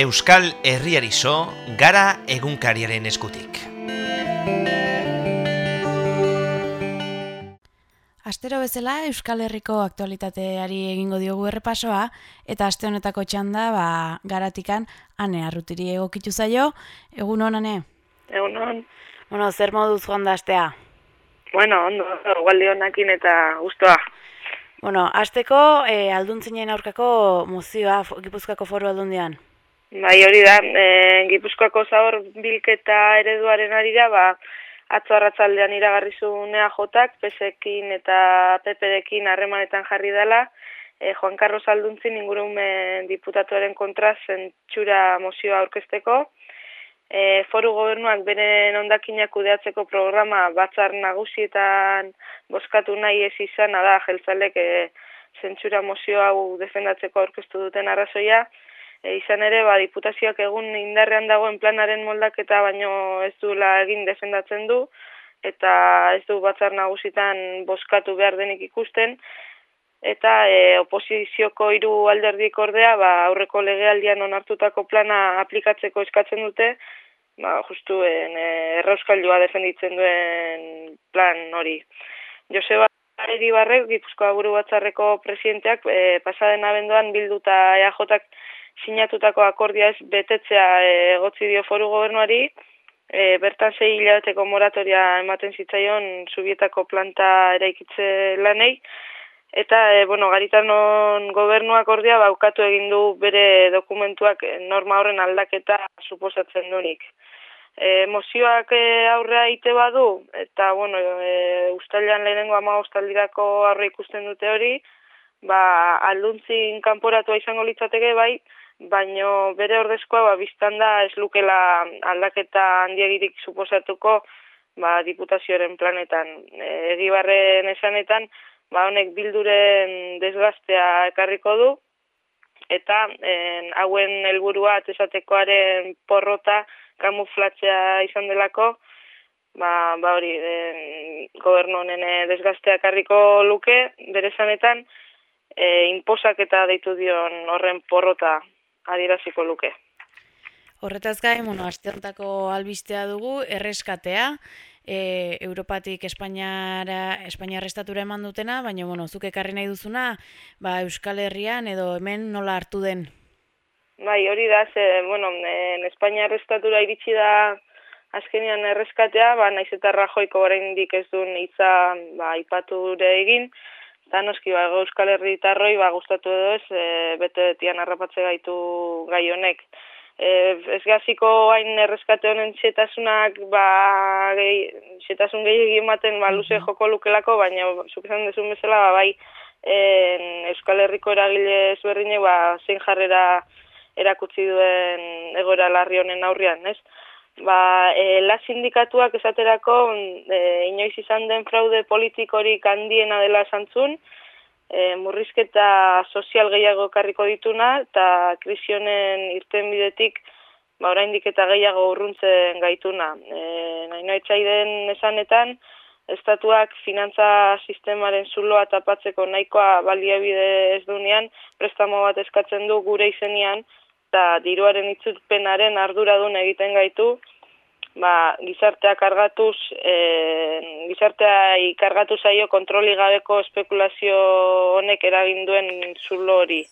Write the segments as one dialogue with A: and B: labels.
A: Euskal Herriarizo gara egunkariaren eskutik.
B: Astero bezala Euskal Herriko aktualitateari egingo diogu errepasoa eta aste honetako txanda ba, garatikan ane arrutiri egokitu zaio. Egun hon, ane?
C: Egun hon.
B: Bueno, zer moduz joan da astea?
C: Bueno, ondo, gualdi honakin eta guztua.
B: Bueno, asteko e, alduntzinen aurkako mozioa Gipuzkoako foru aldundian.
C: Bai, hori da, e, Gipuzkoako zaur bilketa ereduaren ari da, ba, atzo arratzaldean iragarri zunea jotak, PSekin eta PPDekin harremanetan jarri dela, e, Juan Carlos Alduntzin ingurumen diputatuaren kontra zentsura mozioa aurkezteko, e, foru gobernuak beren ondakinak kudeatzeko programa batzar nagusietan boskatu nahi ez izan, da jeltzalek e, zentsura mozioa hau defendatzeko aurkeztu duten arrazoia, E, izan ere, ba, diputazioak egun indarrean dagoen planaren moldaketa baino ez duela egin defendatzen du, eta ez du batzar nagusitan boskatu behar denik ikusten, eta e, oposizioko hiru alderdik ordea, ba, aurreko legealdian onartutako plana aplikatzeko eskatzen dute, ba, justu en, e, errauskailua defenditzen duen plan hori. Joseba Eri Barrek, Gipuzkoa buru batzarreko presidenteak, e, pasaden abenduan bilduta EAJak sinatutako akordia ez betetzea e, egotzi dio foru gobernuari, e, bertan zei hilabeteko moratoria ematen zitzaion subietako planta eraikitze lanei, eta, e, bueno, garitanon gobernuak ordia baukatu egin du bere dokumentuak norma horren aldaketa suposatzen dunik. E, mozioak e, aurrea ite badu, eta, bueno, e, ustalian lehenengo ama ustaldirako aurre ikusten dute hori, ba, alduntzin kanporatua izango litzateke bai, baino bere ordezkoa ba biztan da ez lukela aldaketa handiegirik suposatuko ba diputazioaren planetan. E, egibarren esanetan ba honek bilduren desgastea ekarriko du eta en, hauen helburua atesatekoaren porrota kamuflatzea izan delako ba, ba hori en, gobernu honen desgastea ekarriko luke bere esanetan e, inposak eta deitu dion horren porrota adieraziko luke.
B: Horretaz gain, bueno, asteontako albistea dugu, erreskatea, e, Europatik Espainiara, Espainiar estatura eman dutena, baina, bueno, zuke ekarri nahi duzuna, ba, Euskal Herrian edo hemen nola hartu den?
C: Bai, hori da, ze, bueno, en Espainiar estatura iritsi da azkenean erreskatea, ba, naiz eta rajoiko orain ez duen itza, ba, ipature egin, Eta noski, ba, Euskal Herritarroi ba, gustatu edo ez, e, bete betian harrapatze gaitu gai honek. E, ez gaziko hain erreskate honen txetasunak, ba, gehi, txetasun gehi ematen ba, luze joko lukelako, baina zuk esan dezun bezala, ba, bai, en, Euskal Herriko eragile ezberdine, ba, zein jarrera erakutsi duen egora larri honen aurrian, ez? Ba, e, la sindikatuak esaterako e, inoiz izan den fraude politikorik handiena dela santzun, e, murrizketa sozial gehiago karriko dituna, eta krisionen irten bidetik, ba, oraindik eta gehiago urruntzen gaituna. E, nahi den esanetan, estatuak finantza sistemaren zuloa tapatzeko nahikoa baliabide ez dunean, prestamo bat eskatzen du gure izenian, eta diruaren itzulpenaren arduradun egiten gaitu, ba, gizartea kargatuz, e, gizartea ikargatu zaio kontroli gabeko espekulazio honek eragin duen zulo hori.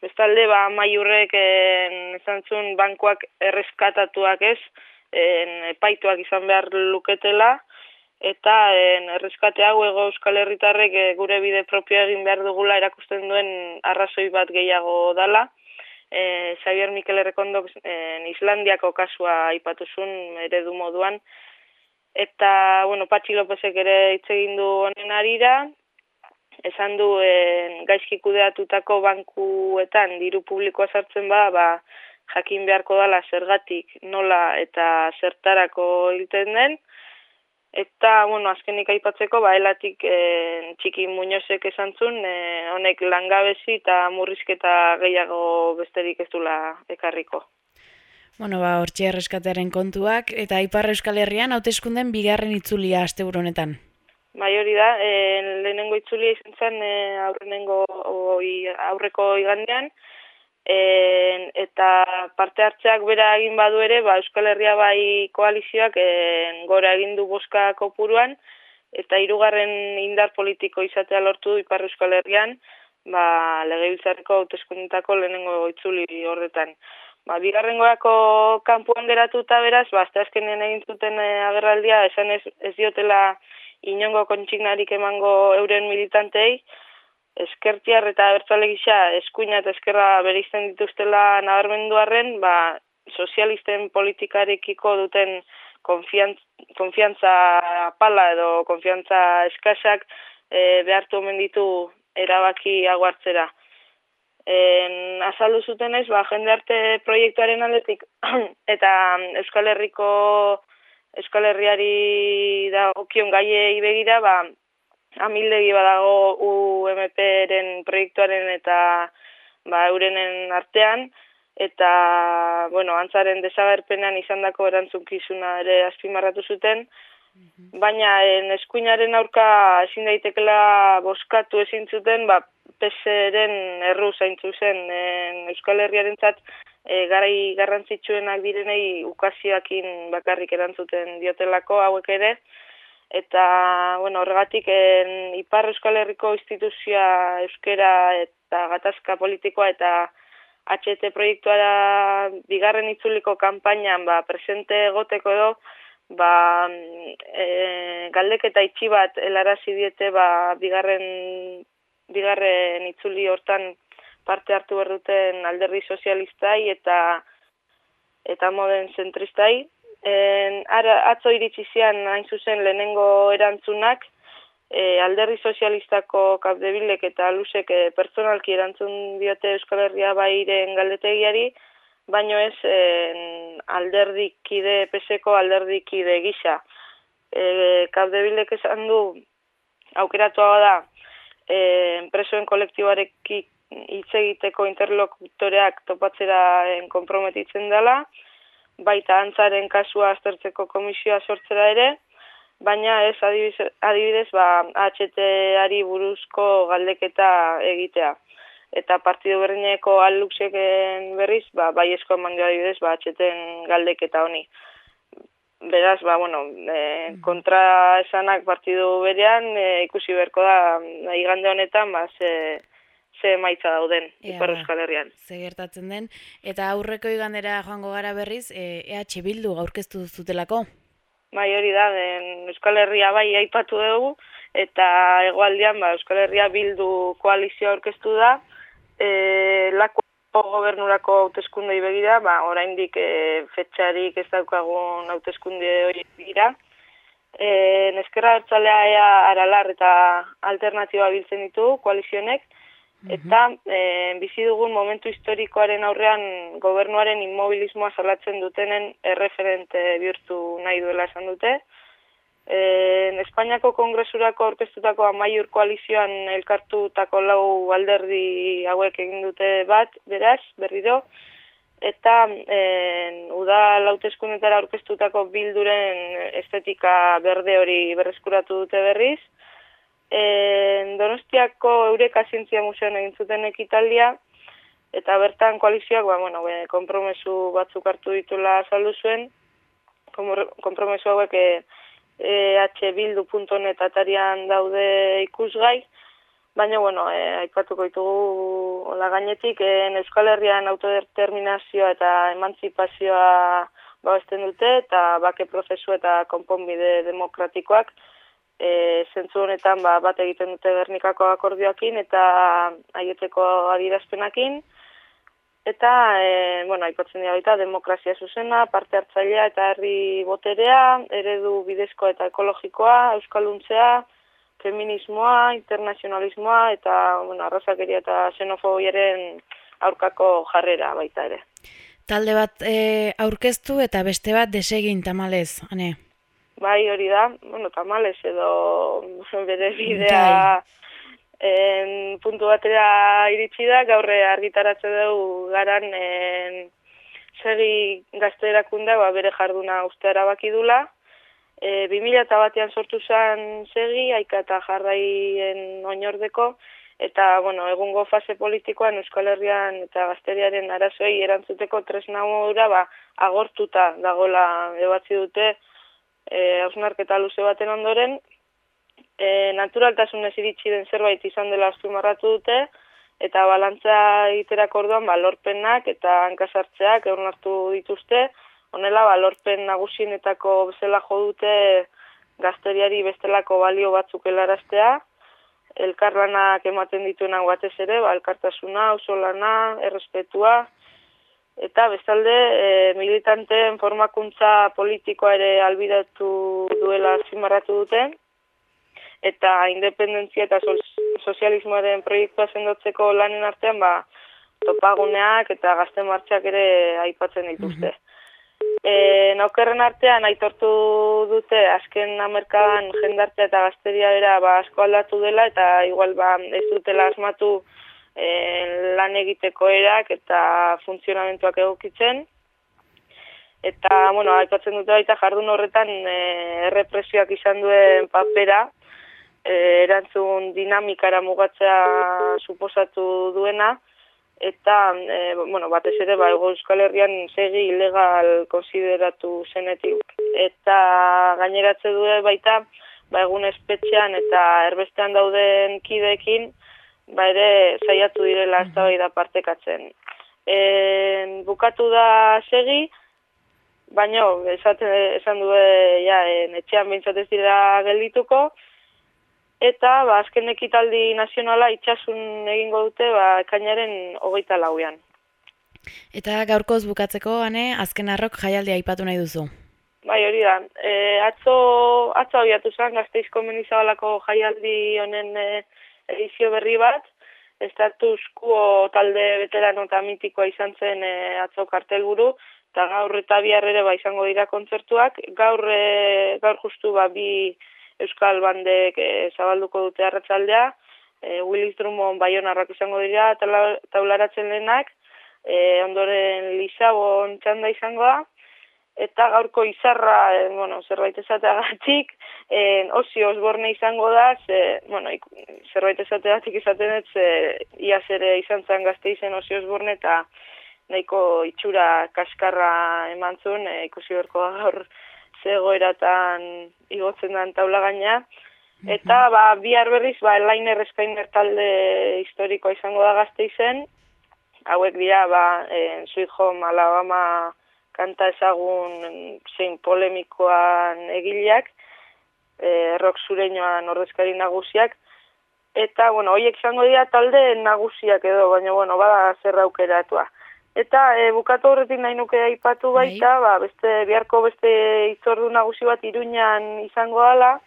C: Bestalde, ba, maiurrek esan zuen bankuak erreskatatuak ez, en, epaituak izan behar luketela, eta en, erreskate hau ego euskal herritarrek e, gure bide propio egin behar dugula erakusten duen arrazoi bat gehiago dala e, Xavier Mikel Errekondo en Islandiako kasua aipatuzun eredu moduan. Eta, bueno, Patxi Lopezek ere hitz egin du honen arira, esan du en, gaizki kudeatutako bankuetan diru publikoa sartzen ba, ba, jakin beharko dala zergatik nola eta zertarako hilten den, Eta, bueno, azkenik aipatzeko, ba, elatik e, txiki muñozek esan zuen, e, honek langabezi eta murrizketa gehiago besterik ez dula ekarriko.
B: Bueno, ba, hortxe erreskatearen kontuak, eta Ipar Euskal Herrian, hauteskunden bigarren itzulia aste honetan.
C: Bai hori da, e, lehenengo itzulia izan zen e, aurrenengo oi, aurreko igandean, En, eta parte hartzeak bera egin badu ere, ba, Euskal Herria bai koalizioak en, gora egin du boska kopuruan, eta hirugarren indar politiko izatea lortu du Ipar Euskal Herrian, ba, legebiltzareko hauteskundetako lehenengo itzuli horretan. Ba, bigarrengoako kanpuan geratuta beraz, ba, azte azkenen egin zuten e, agerraldia, esan ez, ez diotela inongo kontsignarik emango euren militantei, eskertiar eta bertzale gisa eskuina eta eskerra berizten dituztela nabarmenduarren, ba, sozialisten politikarekiko duten konfiantza pala edo konfiantza eskasak e, behartu omen ditu erabaki aguartzera. En, azaldu zuten ez, ba, jende arte proiektuaren aldetik, eta Euskal Herriko Euskal Herriari da okion gaie begira, ba, amildegi badago UMP-ren proiektuaren eta ba, eurenen artean, eta, bueno, antzaren desagerpenean izandako erantzunkizuna ere azpimarratu zuten, Baina en eskuinaren aurka ezin daitekela boskatu ezin zuten, ba, peseren erru zaintzu zen. En Euskal Herriarentzat e, garai garrantzitsuenak direnei ukazioakin bakarrik erantzuten diotelako hauek ere eta bueno, horregatik en Ipar Euskal Herriko instituzioa euskera eta gatazka politikoa eta HT proiektuara bigarren itzuliko kanpainan ba, presente egoteko edo ba, e, galdeketa itxi bat elarazi diete ba, bigarren, bigarren itzuli hortan parte hartu berduten alderdi sozialistai eta eta moden zentristai. En, ara, atzo iritsi zian hain zuzen lehenengo erantzunak, e, alderdi sozialistako kapdebilek eta lusek e, personalki erantzun diote Euskal Herria bairen galdetegiari, baino ez en, alderdikide, peseko alderdikide gisa. E, Kapdebilek esan du, aukeratu da, e, enpresoen kolektibareki hitz egiteko interlokutoreak topatzera en, komprometitzen dela, baita antzaren kasua aztertzeko komisioa sortzera ere, baina ez adibidez, adibidez ba, HT-ari buruzko galdeketa egitea eta partidu berdineko aluxeken berriz, ba, bai esko eman adibidez, ba, atxeten galdek eta honi. Beraz, ba, bueno, e, kontra esanak partidu berean, e, ikusi berko da, igande honetan, ba, ze, ze maitza dauden, Ea, Ipar Euskal Herrian.
B: Ze gertatzen den, eta aurreko igandera joango gara berriz, e, EH Bildu gaurkeztu zutelako?
C: Bai, hori da, den Euskal Herria bai aipatu dugu, eta egoaldian, ba, Euskal Herria Bildu koalizioa aurkeztu da, e, lako gobernurako hauteskundei begira, ba, oraindik e, fetxarik ez daukagun hauteskunde hori dira. E, neskerra hartzalea ea aralar eta alternatiba biltzen ditu koalizionek. Eta e, bizi dugun momentu historikoaren aurrean gobernuaren inmobilismoa salatzen dutenen erreferente bihurtu nahi duela esan dute. En Espainiako kongresurako orkestutako amaiur koalizioan elkartutako lau alderdi hauek egin dute bat, beraz, berriro, eta en, uda lautezkunetara orkestutako bilduren estetika berde hori berreskuratu dute berriz. En, donostiako Eureka Zientzia Museoan egin zuten ekitaldia, eta bertan koalizioak, ba, bueno, be, kompromesu batzuk hartu ditula saldu zuen, kompromesu hauek, e, ehbildu.net atarian daude ikusgai, baina, bueno, e, aipatuko ditugu hola gainetik, en Euskal Herrian autodeterminazioa eta emantzipazioa babesten dute, eta bake prozesu eta konponbide demokratikoak, e, zentzu honetan ba, bat egiten dute Gernikako akordioakin eta aieteko adirazpenakin, Eta, e, bueno, aipatzen dira baita, demokrazia zuzena, parte hartzailea eta herri boterea, eredu bidezko eta ekologikoa, euskaluntzea, feminismoa, internazionalismoa eta, bueno, arrazakeria eta xenofobiaren aurkako jarrera baita ere.
B: Talde bat e, aurkeztu eta beste bat desegin tamalez, ane?
C: Bai, hori da, bueno, tamalez edo bere bidea... Bai en, puntu batera iritsi da, gaurre argitaratze dugu garan en, segi gazte erakunda, ba, bere jarduna uste erabaki dula. E, 2000 eta batean sortu zen segi, aika eta jarraien oinordeko, eta bueno, egungo fase politikoan Euskal Herrian eta Gazteriaren arazoei erantzuteko tresna ba, agortuta dagola ebatzi dute e, hausnarketa luze baten ondoren, e, naturaltasunez iritsi den zerbait izan dela azpimarratu dute, eta balantza iterak orduan ba, lorpenak eta hankasartzeak egon hartu dituzte, honela ba, lorpen nagusienetako bezala jo dute gazteriari bestelako balio batzuk helaraztea, elkarlanak ematen dituenak batez ere, ba, elkartasuna, ausolana, errespetua, eta bestalde e, militanteen formakuntza politikoa ere albidatu duela zimarratu duten, eta independentzia eta sozialismoaren proiektua sendotzeko lanen artean, ba, topaguneak eta gazte martxak ere aipatzen dituzte. Mm -hmm. artean aitortu dute azken amerkadan jendartea eta gazteria era ba, asko aldatu dela eta igual ba, ez dutela asmatu e, lan egiteko erak eta funtzionamentuak egokitzen. Eta, bueno, aipatzen dute baita jardun horretan e, errepresioak izan duen papera, e, erantzun dinamikara mugatzea suposatu duena, eta, e, bueno, batez ere, ba, Euskal Herrian segi ilegal konsideratu zenetik. Eta gaineratze du baita, ba, egun espetxean eta erbestean dauden kideekin, ba, ere saiatu direla ez da partekatzen. E, bukatu da segi, baina esan du ja, etxean bintzatez dira geldituko, eta ba, azken ekitaldi nazionala itxasun egingo dute ba, kainaren hogeita lauean.
B: Eta gaurkoz bukatzeko, ane, azken arrok jaialdia aipatu nahi duzu?
C: Bai, hori da. E, atzo, atzo abiatu zen, gazteizko menizabalako jaialdi honen e, edizio berri bat, estatus quo talde veterano eta mitikoa izan zen e, atzo kartelburu, eta gaur eta biarrere ba izango dira kontzertuak, gaur, e, gaur justu ba bi Euskal Bandek e, zabalduko dute arratsaldea, e, Willis Drummond Bayonarrak izango dira taularatzen lehenak, e, ondoren Lisabon txanda izangoa, eta gaurko izarra, e, bueno, zerbait esateagatik, e, osi osborne izango da, ze, bueno, ik, zerbait esateagatik izaten ez, e, iaz ere izan zen gazte izen osi osborne, eta nahiko itxura kaskarra eman zuen, e, ikusi berko gaur, zegoeratan igotzen den taula gaina. Eta ba, bihar berriz, ba, Elainer Eskainer talde historikoa izango da gazte izen. Hauek dira, ba, en Sweet Home Alabama kanta ezagun zein polemikoan egileak, e, rock zureñoan ordezkari nagusiak. Eta, bueno, hoiek izango dira talde nagusiak edo, baina, bueno, bada zerra aukeratua. Eta e, bukatu horretik nahi nuke aipatu bai. baita, ba, beste, biharko beste itzordu nagusi bat iruñan izango dela,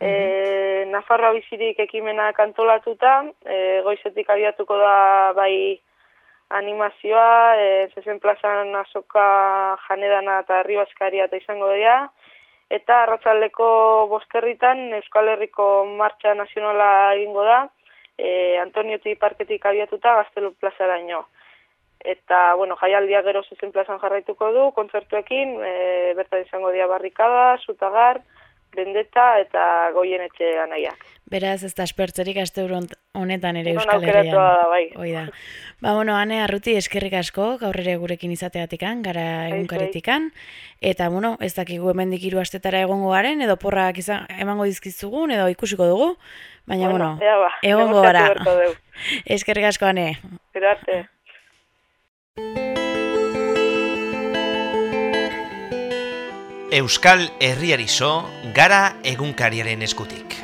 C: e, Nafarra bizirik ekimena kantolatuta, e, goizetik abiatuko da bai animazioa, e, zezen plazan azoka janedana eta herri eta izango dira, eta arratzaldeko bosterritan Euskal Herriko Martxa Nazionala egingo da, e, Antonio Parketik abiatuta gaztelu plazara ino eta bueno, jaialdia gero zezen plazan jarraituko du, kontzertuekin, e, bertan izango dia barrikada, zutagar, bendeta eta goien etxe anaiak.
B: Beraz, ez da espertzerik aste honetan ere Euskal Herrian.
C: Da, bai.
B: Oida. Ba, bueno, ane, arruti eskerrik asko, gaur ere gurekin izateatikan, gara bai, egunkaritikan. Eta, bueno, ez dakigu hemen dikiru astetara egongo garen, edo porrak izan, emango dizkizugun, edo ikusiko dugu. Baina, bueno, bueno ba, egongo gara. eskerrik asko, ane.
C: Gero arte.
A: Euskal Herriari gara egunkariaren eskutik.